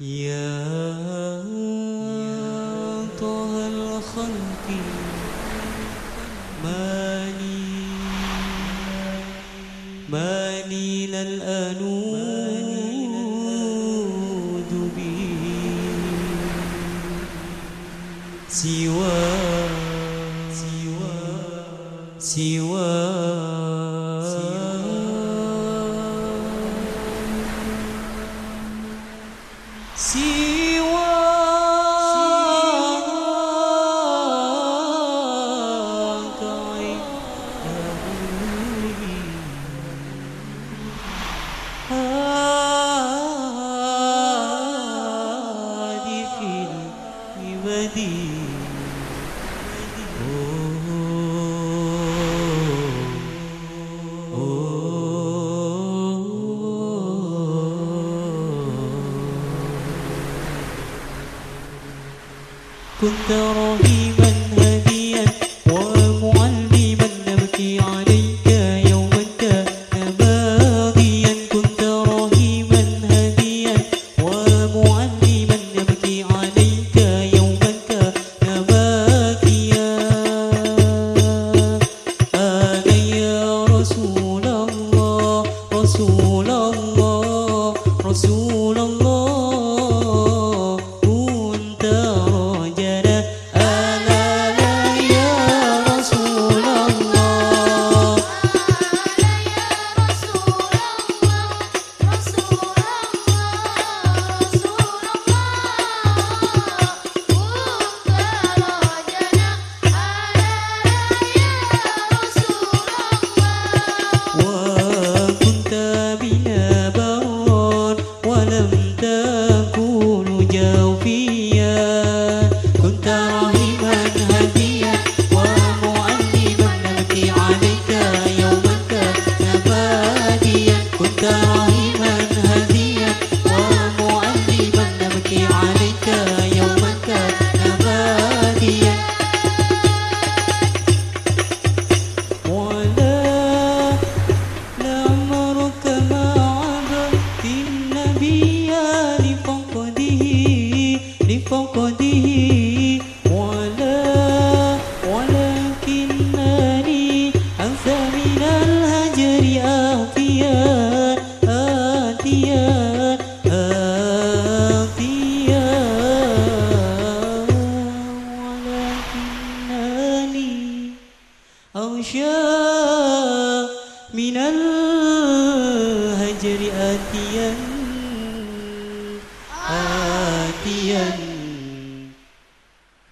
يا طه الخلق ما لي ما لي به سوى سوى سوى كنت رهيبا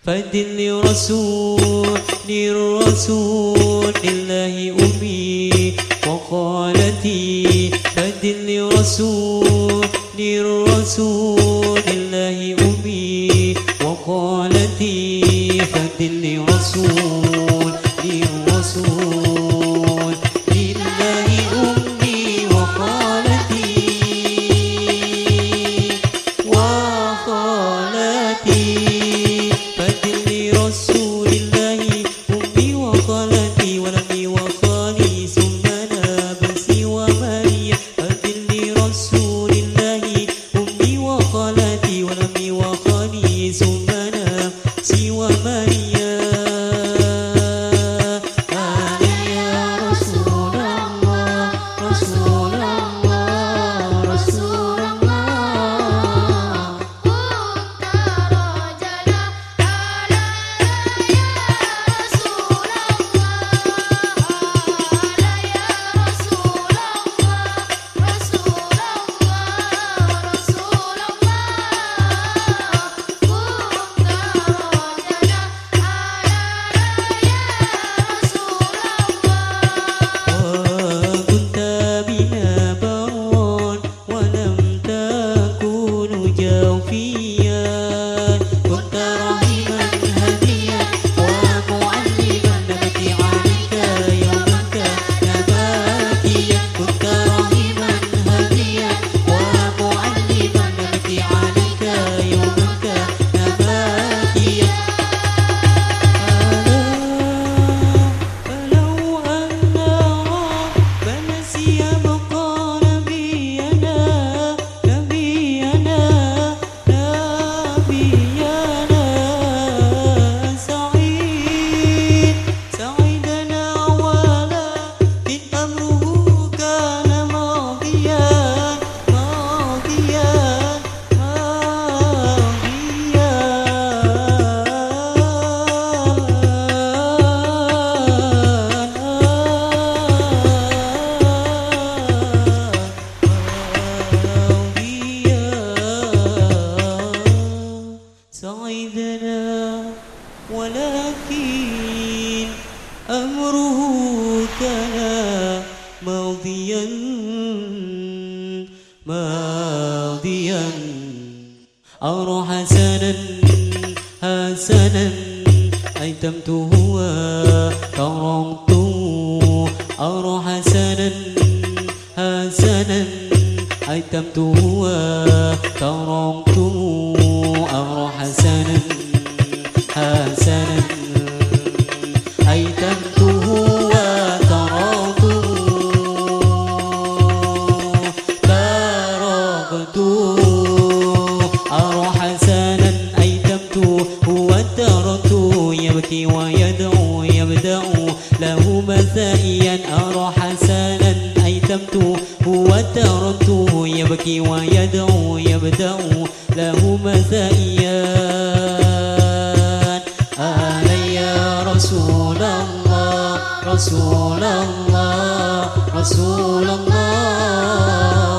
فدل رسول للرسول لله أمي وقالتي. فدل رسول للرسول لله أمي وقالتي. فدل رسول Sophie. أو حسنا حسنا. أيتمته وكرمت أو حسنا حسنا. أيتمته وكرمت أو حسنا حسنا. أيتمته وكرمت كرمته يبكي ويدعو يبدأ له أهلا يا رسول الله رسول الله رسول الله.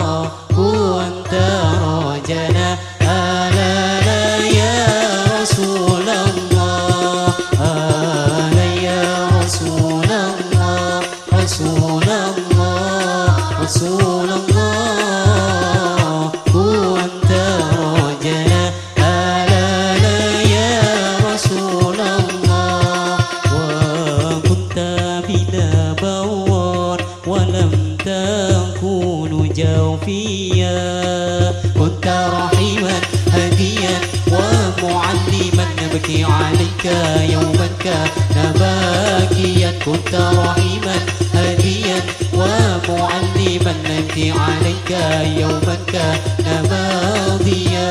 جوفيا كنت رحيما هديا ومعلما. نبكي عليك يوما كان باكيا كنت رحيما هديا ومعلما. نبكي عليك يوما كان باكيا